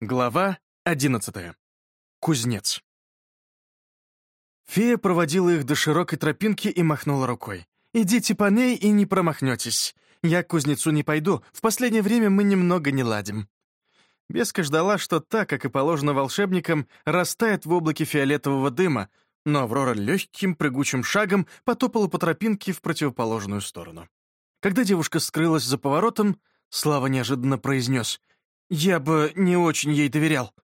Глава одиннадцатая. Кузнец. Фея проводила их до широкой тропинки и махнула рукой. «Идите по ней и не промахнетесь. Я к кузнецу не пойду, в последнее время мы немного не ладим». Беска ждала, что так, как и положено волшебникам, растает в облаке фиолетового дыма, но Аврора легким прыгучим шагом потопала по тропинке в противоположную сторону. Когда девушка скрылась за поворотом, Слава неожиданно произнес «Я бы не очень ей доверял».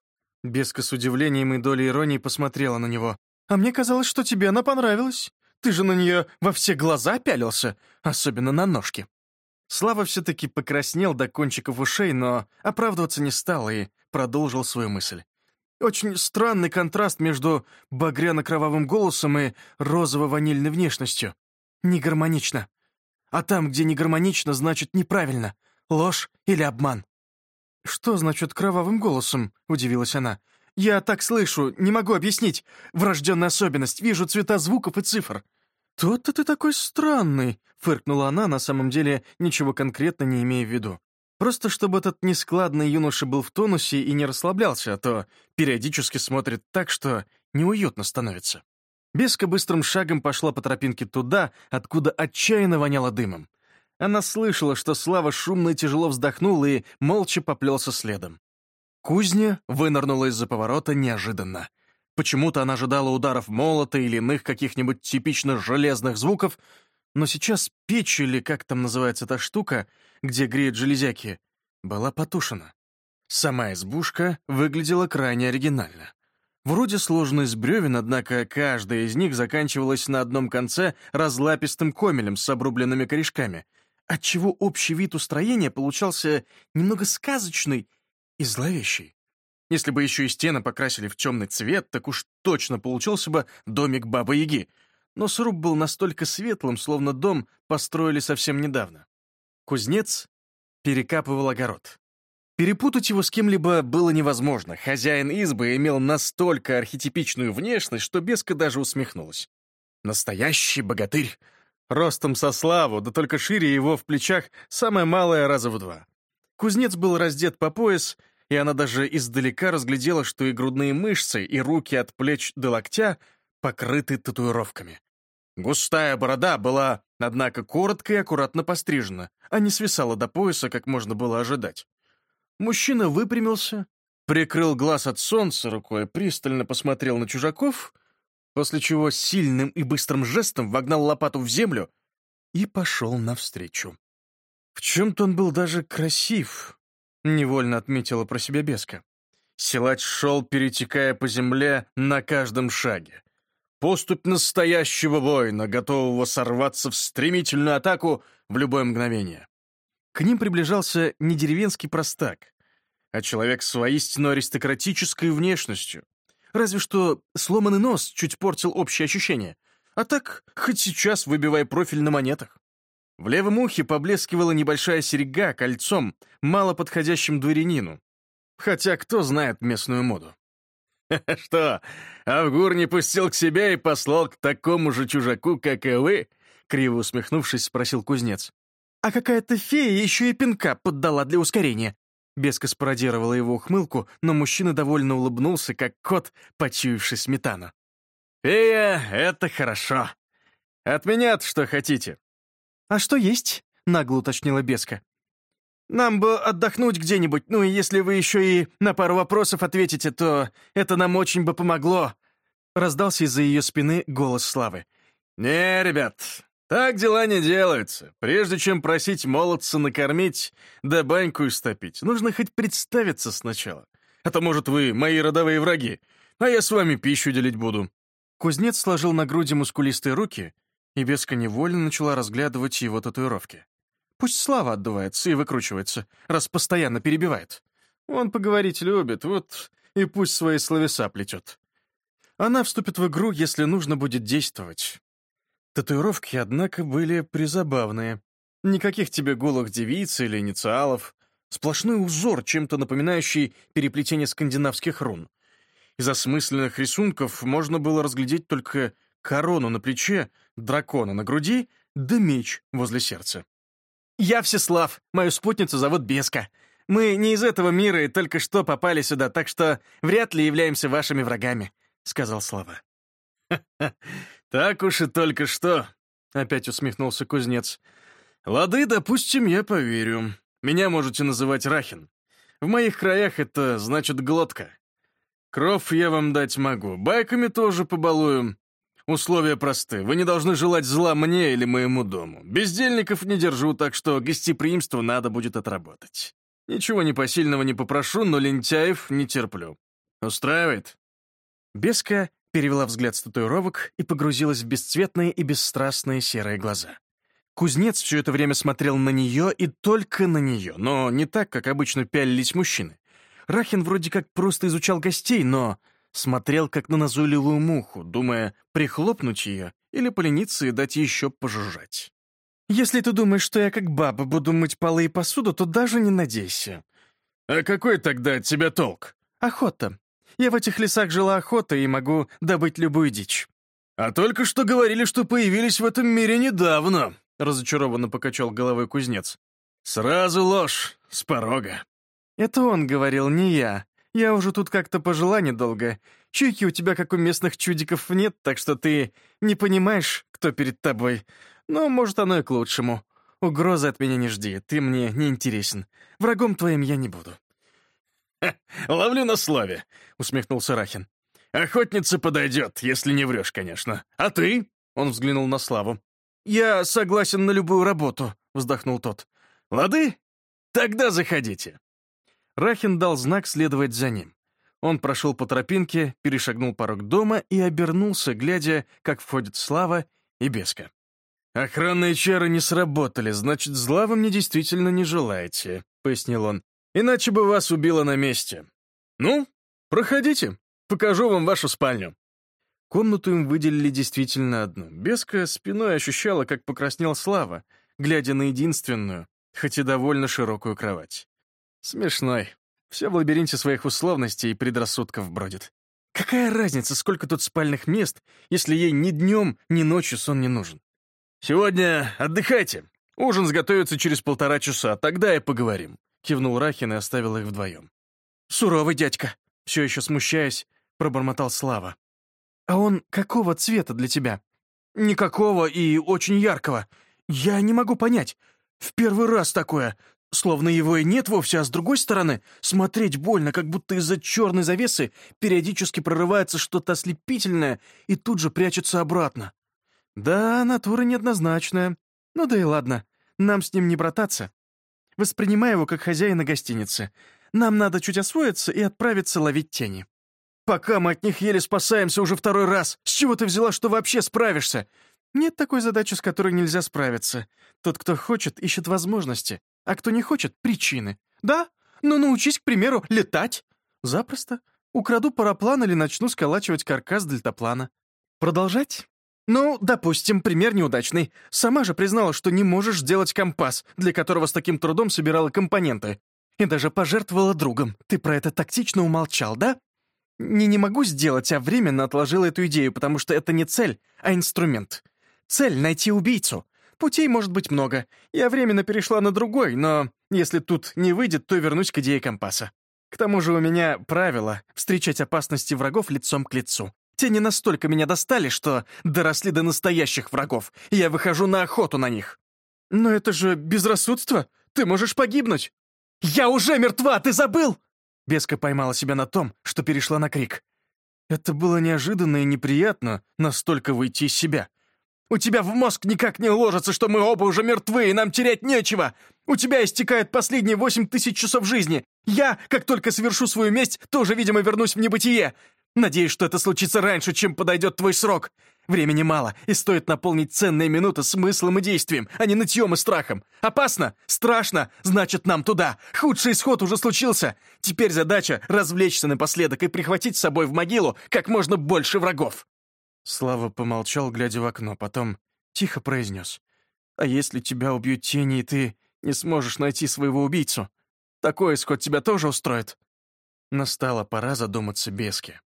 Беска с удивлением и долей иронии посмотрела на него. «А мне казалось, что тебе она понравилась. Ты же на нее во все глаза пялился, особенно на ножки». Слава все-таки покраснел до кончиков ушей, но оправдываться не стал и продолжил свою мысль. Очень странный контраст между багряно-кровавым голосом и розово-ванильной внешностью. Не гармонично. А там, где не гармонично, значит неправильно. Ложь или обман. «Что значит кровавым голосом?» — удивилась она. «Я так слышу, не могу объяснить. Врожденная особенность, вижу цвета звуков и цифр». «Тот-то ты такой странный», — фыркнула она, на самом деле ничего конкретно не имея в виду. Просто чтобы этот нескладный юноша был в тонусе и не расслаблялся, а то периодически смотрит так, что неуютно становится. Беска быстрым шагом пошла по тропинке туда, откуда отчаянно воняло дымом. Она слышала, что Слава шумно и тяжело вздохнул и молча поплелся следом. Кузня вынырнула из-за поворота неожиданно. Почему-то она ожидала ударов молота или иных каких-нибудь типично железных звуков, но сейчас печь, или как там называется эта штука, где греют железяки, была потушена. Сама избушка выглядела крайне оригинально. Вроде сложена из бревен, однако каждая из них заканчивалась на одном конце разлапистым комелем с обрубленными корешками, отчего общий вид устроения получался немного сказочный и зловещий. Если бы еще и стены покрасили в темный цвет, так уж точно получился бы домик Бабы-Яги. Но сруб был настолько светлым, словно дом построили совсем недавно. Кузнец перекапывал огород. Перепутать его с кем-либо было невозможно. Хозяин избы имел настолько архетипичную внешность, что Беска даже усмехнулась. Настоящий богатырь. Ростом со славу, да только шире его в плечах самое малое раза в два. Кузнец был раздет по пояс, и она даже издалека разглядела, что и грудные мышцы, и руки от плеч до локтя покрыты татуировками. Густая борода была, однако, коротко и аккуратно пострижена, а не свисала до пояса, как можно было ожидать. Мужчина выпрямился, прикрыл глаз от солнца рукой, пристально посмотрел на чужаков — после чего сильным и быстрым жестом вогнал лопату в землю и пошел навстречу. В чем-то он был даже красив, невольно отметила про себя Беска. Силач шел, перетекая по земле на каждом шаге. Поступь настоящего воина, готового сорваться в стремительную атаку в любое мгновение. К ним приближался не деревенский простак, а человек с воистину аристократической внешностью, Разве что сломанный нос чуть портил общее ощущение. А так, хоть сейчас выбивай профиль на монетах. В левом ухе поблескивала небольшая серьга кольцом, мало подходящим дворянину. Хотя кто знает местную моду. «Что, Авгур не пустил к себе и послал к такому же чужаку, как и вы?» Криво усмехнувшись, спросил кузнец. «А какая-то фея еще и пинка поддала для ускорения», Беска спародировала его ухмылку, но мужчина довольно улыбнулся, как кот, почуявший сметану. «Фея, это хорошо. От меня что хотите?» «А что есть?» — нагло уточнила Беска. «Нам бы отдохнуть где-нибудь, ну и если вы еще и на пару вопросов ответите, то это нам очень бы помогло», — раздался из-за ее спины голос Славы. «Не, ребят, так дела не делаются. Прежде чем просить молодца накормить, да баньку истопить, нужно хоть представиться сначала. А то, может, вы мои родовые враги, а я с вами пищу делить буду». Кузнец сложил на груди мускулистые руки, и Беска начала разглядывать его татуировки. Пусть Слава отдувается и выкручивается, раз постоянно перебивает. Он поговорить любит, вот и пусть свои словеса плетет. Она вступит в игру, если нужно будет действовать. Татуировки, однако, были призабавные. Никаких тебе голых девиц или инициалов. Сплошной узор, чем-то напоминающий переплетение скандинавских рун. Из осмысленных рисунков можно было разглядеть только корону на плече, дракона на груди, да меч возле сердца. «Я Всеслав, мою спутницу зовут Беска. Мы не из этого мира и только что попали сюда, так что вряд ли являемся вашими врагами», — сказал Слава. так уж и только что», — опять усмехнулся кузнец. «Лады, допустим, я поверю. Меня можете называть Рахин. В моих краях это значит глотка. Кров я вам дать могу, байками тоже побалую. Условия просты. Вы не должны желать зла мне или моему дому. Бездельников не держу, так что гостеприимство надо будет отработать. Ничего непосильного не попрошу, но лентяев не терплю. Устраивает?» Беска перевела взгляд с татуировок и погрузилась в бесцветные и бесстрастные серые глаза. Кузнец все это время смотрел на нее и только на нее, но не так, как обычно пялились мужчины. Рахин вроде как просто изучал гостей, но смотрел как на назойливую муху, думая, прихлопнуть ее или полениться и дать еще пожужжать. «Если ты думаешь, что я как баба буду мыть полы и посуду, то даже не надейся». «А какой тогда от тебя толк?» «Охота. Я в этих лесах жила охотой и могу добыть любую дичь». «А только что говорили, что появились в этом мире недавно», — разочарованно покачал головой кузнец. «Сразу ложь, с порога». «Это он говорил, не я. Я уже тут как-то пожила недолго. Чуйки у тебя, как у местных чудиков, нет, так что ты не понимаешь, кто перед тобой. Но, может, оно и к лучшему. Угрозы от меня не жди, ты мне не интересен. Врагом твоим я не буду». Ха, «Ловлю на слове», — усмехнулся Рахин. «Охотница подойдет, если не врешь, конечно. А ты?» — он взглянул на Славу. «Я согласен на любую работу», — вздохнул тот. «Лады? Тогда заходите». Рахин дал знак следовать за ним. Он прошел по тропинке, перешагнул порог дома и обернулся, глядя, как входит Слава и Беска. «Охранные чары не сработали, значит, зла вы мне действительно не желаете», — пояснил он. «Иначе бы вас убило на месте. Ну, проходите, покажу вам вашу спальню». Комнату им выделили действительно одну. Беска спиной ощущала, как покраснел Слава, глядя на единственную, хоть и довольно широкую кровать. Смешной. Все в лабиринте своих условностей и предрассудков бродит. Какая разница, сколько тут спальных мест, если ей ни днем, ни ночью сон не нужен? «Сегодня отдыхайте. Ужин сготовится через полтора часа, тогда и поговорим», — кивнул Рахин и оставил их вдвоем. «Суровый дядька», — все еще смущаясь, пробормотал Слава. «А он какого цвета для тебя?» «Никакого и очень яркого. Я не могу понять. В первый раз такое. Словно его и нет вовсе, а с другой стороны, смотреть больно, как будто из-за черной завесы периодически прорывается что-то ослепительное и тут же прячется обратно. Да, натура неоднозначная. Ну да и ладно, нам с ним не брататься. Воспринимай его как хозяина гостиницы. Нам надо чуть освоиться и отправиться ловить тени. Пока мы от них еле спасаемся уже второй раз. С чего ты взяла, что вообще справишься? Нет такой задачи, с которой нельзя справиться. Тот, кто хочет, ищет возможности, а кто не хочет — причины. Да? Ну научись, к примеру, летать. Запросто. Украду параплан или начну сколачивать каркас дельтаплана. Продолжать? «Ну, допустим, пример неудачный. Сама же признала, что не можешь сделать компас, для которого с таким трудом собирала компоненты. И даже пожертвовала другом. Ты про это тактично умолчал, да? Не не могу сделать, а временно отложила эту идею, потому что это не цель, а инструмент. Цель — найти убийцу. Путей может быть много. Я временно перешла на другой, но если тут не выйдет, то вернусь к идее компаса. К тому же у меня правило — встречать опасности врагов лицом к лицу. Те не настолько меня достали, что доросли до настоящих врагов, я выхожу на охоту на них. Но это же безрассудство. Ты можешь погибнуть. Я уже мертва, ты забыл? Беска поймала себя на том, что перешла на крик. Это было неожиданно и неприятно настолько выйти из себя. У тебя в мозг никак не ложится, что мы оба уже мертвы, и нам терять нечего. У тебя истекают последние восемь тысяч часов жизни. Я, как только совершу свою месть, тоже, видимо, вернусь в небытие. Надеюсь, что это случится раньше, чем подойдет твой срок. Времени мало, и стоит наполнить ценные минуты смыслом и действием, а не нытьем и страхом. Опасно? Страшно? Значит, нам туда. Худший исход уже случился. Теперь задача — развлечься напоследок и прихватить с собой в могилу как можно больше врагов». Слава помолчал, глядя в окно, потом тихо произнес. «А если тебя убьют тени, и ты не сможешь найти своего убийцу? Такой исход тебя тоже устроит?» Настала пора задуматься Беске.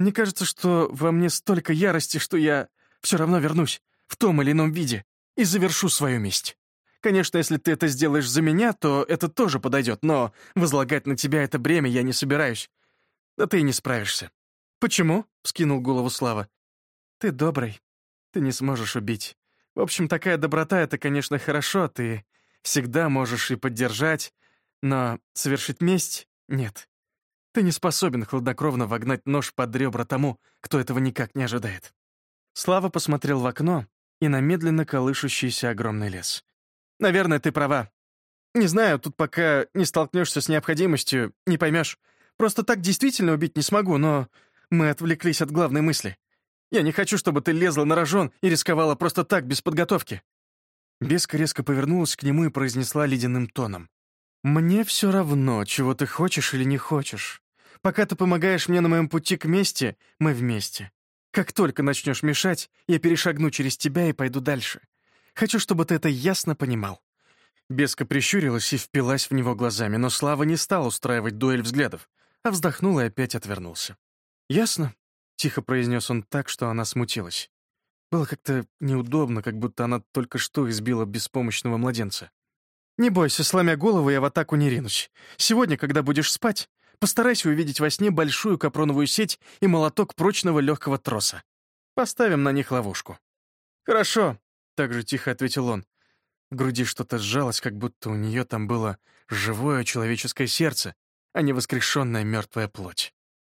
Мне кажется, что во мне столько ярости, что я все равно вернусь в том или ином виде и завершу свою месть. Конечно, если ты это сделаешь за меня, то это тоже подойдет, но возлагать на тебя это бремя я не собираюсь. Да ты и не справишься». «Почему?» — вскинул голову Слава. «Ты добрый. Ты не сможешь убить. В общем, такая доброта — это, конечно, хорошо, ты всегда можешь и поддержать, но совершить месть — нет. Ты не способен хладнокровно вогнать нож под ребра тому, кто этого никак не ожидает». Слава посмотрел в окно и на медленно колышущийся огромный лес. «Наверное, ты права. Не знаю, тут пока не столкнешься с необходимостью, не поймешь. Просто так действительно убить не смогу, но мы отвлеклись от главной мысли. Я не хочу, чтобы ты лезла на рожон и рисковала просто так, без подготовки». Беска резко повернулась к нему и произнесла ледяным тоном. «Мне все равно, чего ты хочешь или не хочешь. Пока ты помогаешь мне на моем пути к мести, мы вместе. Как только начнешь мешать, я перешагну через тебя и пойду дальше. Хочу, чтобы ты это ясно понимал». Беска прищурилась и впилась в него глазами, но Слава не стал устраивать дуэль взглядов, а вздохнул и опять отвернулся. «Ясно», — тихо произнес он так, что она смутилась. Было как-то неудобно, как будто она только что избила беспомощного младенца. «Не бойся, сломя голову, я в атаку не ринусь. Сегодня, когда будешь спать, постарайся увидеть во сне большую капроновую сеть и молоток прочного легкого троса. Поставим на них ловушку». «Хорошо», — так же тихо ответил он. В груди что-то сжалось, как будто у нее там было живое человеческое сердце, а не воскрешенная мертвая плоть.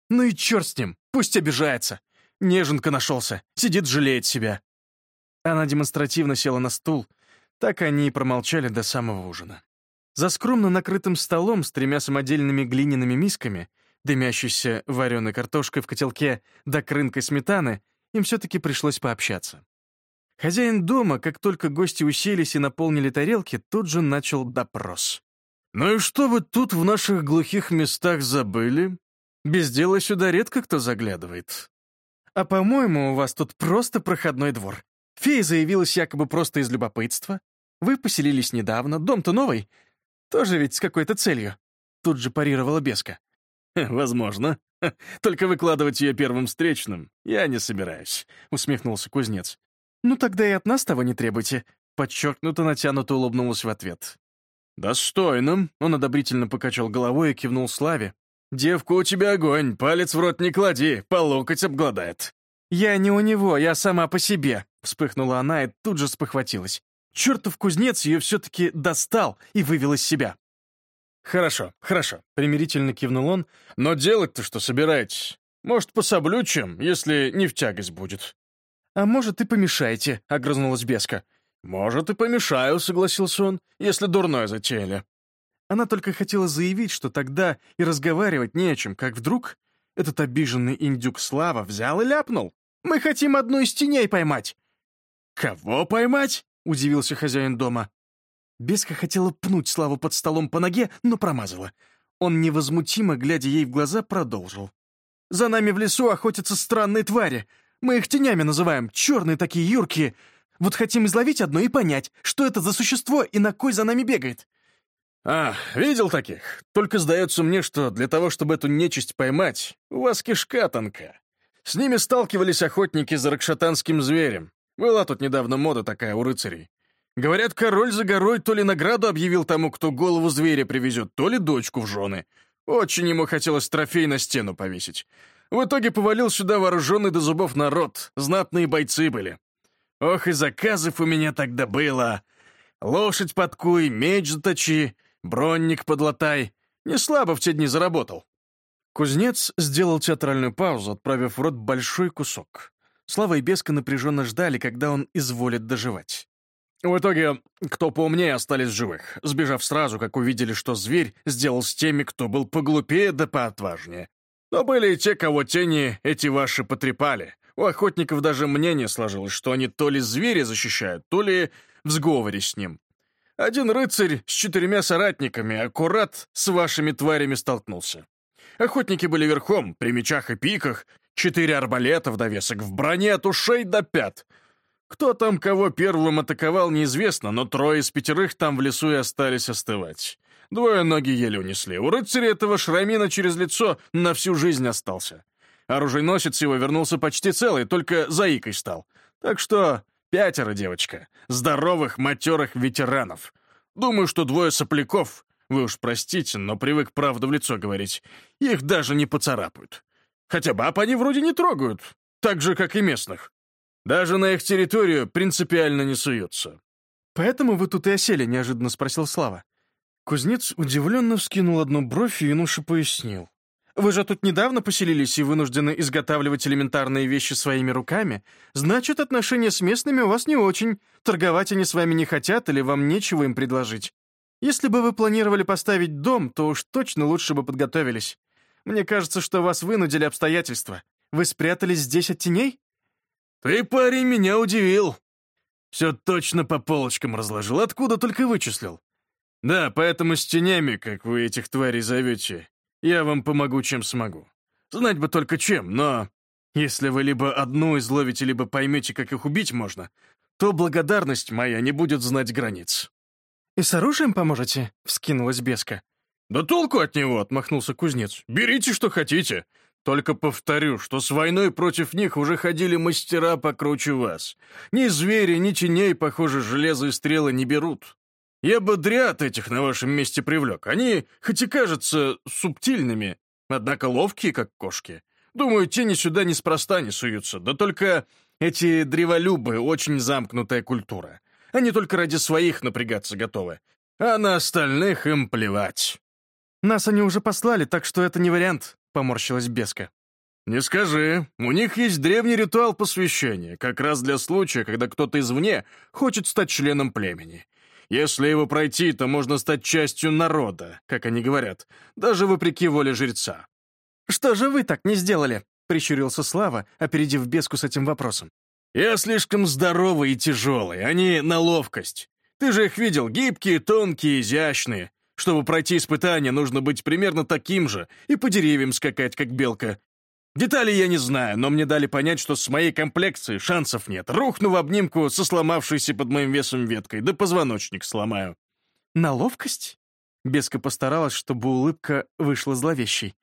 «Ну и черт с ним, пусть обижается. Неженка нашелся, сидит, жалеет себя». Она демонстративно села на стул, так они и промолчали до самого ужина. За скромно накрытым столом с тремя самодельными глиняными мисками, дымящейся вареной картошкой в котелке да крынкой сметаны, им все-таки пришлось пообщаться. Хозяин дома, как только гости уселись и наполнили тарелки, тут же начал допрос. «Ну и что вы тут в наших глухих местах забыли? Без дела сюда редко кто заглядывает». «А по-моему, у вас тут просто проходной двор. Фея заявилась якобы просто из любопытства. Вы поселились недавно, дом-то новый. Тоже ведь с какой-то целью». Тут же парировала Беска. «Возможно. Только выкладывать ее первым встречным я не собираюсь», — усмехнулся кузнец. «Ну тогда и от нас того не требуйте», — подчеркнуто натянуто улыбнулась в ответ. «Достойно», — он одобрительно покачал головой и кивнул Славе. «Девка, у тебя огонь, палец в рот не клади, по локоть обгладает». «Я не у него, я сама по себе», — вспыхнула она и тут же спохватилась. Чертов кузнец ее все-таки достал и вывел из себя. «Хорошо, хорошо», — примирительно кивнул он. «Но делать-то что собираетесь? Может, пособлю чем, если не в тягость будет?» «А может, и помешаете», — огрызнулась Беска. «Может, и помешаю», — согласился он, «если дурное затеяли». Она только хотела заявить, что тогда и разговаривать не о чем, как вдруг этот обиженный индюк Слава взял и ляпнул. «Мы хотим одну из теней поймать». «Кого поймать?» — удивился хозяин дома. Беска хотела пнуть Славу под столом по ноге, но промазала. Он невозмутимо, глядя ей в глаза, продолжил. «За нами в лесу охотятся странные твари. Мы их тенями называем, черные такие, юркие. Вот хотим изловить одно и понять, что это за существо и на кой за нами бегает». «А, видел таких. Только сдается мне, что для того, чтобы эту нечисть поймать, у вас кишка тонка. С ними сталкивались охотники за ракшатанским зверем. Была тут недавно мода такая у рыцарей. Говорят, король за горой то ли награду объявил тому, кто голову зверя привезет, то ли дочку в жены. Очень ему хотелось трофей на стену повесить. В итоге повалил сюда вооруженный до зубов народ, знатные бойцы были. Ох, и заказов у меня тогда было. Лошадь подкуй, меч заточи, бронник подлатай. Не слабо в те дни заработал. Кузнец сделал театральную паузу, отправив в рот большой кусок. Слава и Беска напряженно ждали, когда он изволит доживать. В итоге, кто поумнее остались живых, сбежав сразу, как увидели, что зверь сделал с теми, кто был поглупее да поотважнее. Но были и те, кого тени эти ваши потрепали. У охотников даже мнение сложилось, что они то ли зверя защищают, то ли в сговоре с ним. Один рыцарь с четырьмя соратниками аккурат с вашими тварями столкнулся. Охотники были верхом, при мечах и пиках, Четыре арбалета в довесок, в броне от ушей до пят. Кто там кого первым атаковал, неизвестно, но трое из пятерых там в лесу и остались остывать. Двое ноги еле унесли. У рыцаря этого шрамина через лицо на всю жизнь остался. Оружейносец его вернулся почти целый, только заикой стал. Так что Пятеро, девочка. Здоровых, матерых ветеранов. Думаю, что двое сопляков, вы уж простите, но привык правду в лицо говорить, их даже не поцарапают. Хотя баб они вроде не трогают, так же, как и местных. Даже на их территорию принципиально не суются. «Поэтому вы тут и осели?» — неожиданно спросил Слава. Кузнец удивленно вскинул одну бровь, и юноша пояснил. «Вы же тут недавно поселились и вынуждены изготавливать элементарные вещи своими руками. Значит, отношения с местными у вас не очень. Торговать они с вами не хотят или вам нечего им предложить. Если бы вы планировали поставить дом, то уж точно лучше бы подготовились. Мне кажется, что вас вынудили обстоятельства. Вы спрятались здесь от теней?» «Ты, парень, меня удивил. Все точно по полочкам разложил, откуда только вычислил. Да, поэтому с тенями, как вы этих тварей зовете, я вам помогу, чем смогу. Знать бы только чем, но если вы либо одну изловите, либо поймете, как их убить можно, то благодарность моя не будет знать границ». «И с оружием поможете?» — вскинулась беска. «Да толку от него!» — отмахнулся кузнец. «Берите, что хотите. Только повторю, что с войной против них уже ходили мастера покруче вас. Ни звери, ни теней, похоже, железо и стрелы не берут. Я бы дряд этих на вашем месте привлек. Они, хоть и кажутся субтильными, однако ловкие, как кошки. Думаю, тени сюда неспроста не суются. Да только эти древолюбы — очень замкнутая культура. Они только ради своих напрягаться готовы. А на остальных им плевать. «Нас они уже послали, так что это не вариант», — поморщилась Беска. «Не скажи. У них есть древний ритуал посвящения, как раз для случая, когда кто-то извне хочет стать членом племени. Если его пройти, то можно стать частью народа, как они говорят, даже вопреки воле жреца». «Что же вы так не сделали?» — прищурился Слава, опередив Беску с этим вопросом. «Я слишком здоровый и тяжелый, они на ловкость. Ты же их видел, гибкие, тонкие, изящные. Чтобы пройти испытание, нужно быть примерно таким же и по деревьям скакать, как белка. Деталей я не знаю, но мне дали понять, что с моей комплекцией шансов нет. Рухну в обнимку со сломавшейся под моим весом веткой, да позвоночник сломаю. На ловкость? Беска постаралась, чтобы улыбка вышла зловещей.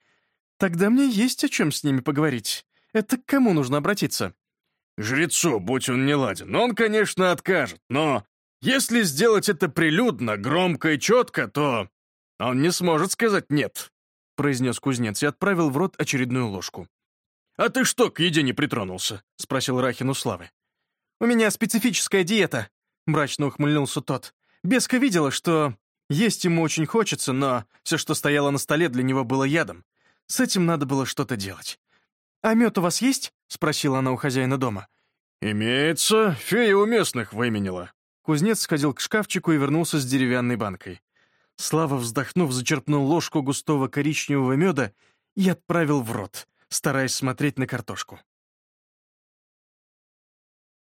Тогда мне есть о чем с ними поговорить. Это к кому нужно обратиться? Жрецу, будь он не ладен. Он, конечно, откажет, но если сделать это прилюдно, громко и четко, то он не сможет сказать «нет», — произнес кузнец и отправил в рот очередную ложку. «А ты что, к еде не притронулся?» — спросил Рахин у Славы. «У меня специфическая диета», — мрачно ухмыльнулся тот. Беска видела, что есть ему очень хочется, но все, что стояло на столе, для него было ядом. С этим надо было что-то делать. «А мед у вас есть?» — спросила она у хозяина дома. «Имеется. Фея у местных выменила», Кузнец сходил к шкафчику и вернулся с деревянной банкой. Слава, вздохнув, зачерпнул ложку густого коричневого меда и отправил в рот, стараясь смотреть на картошку.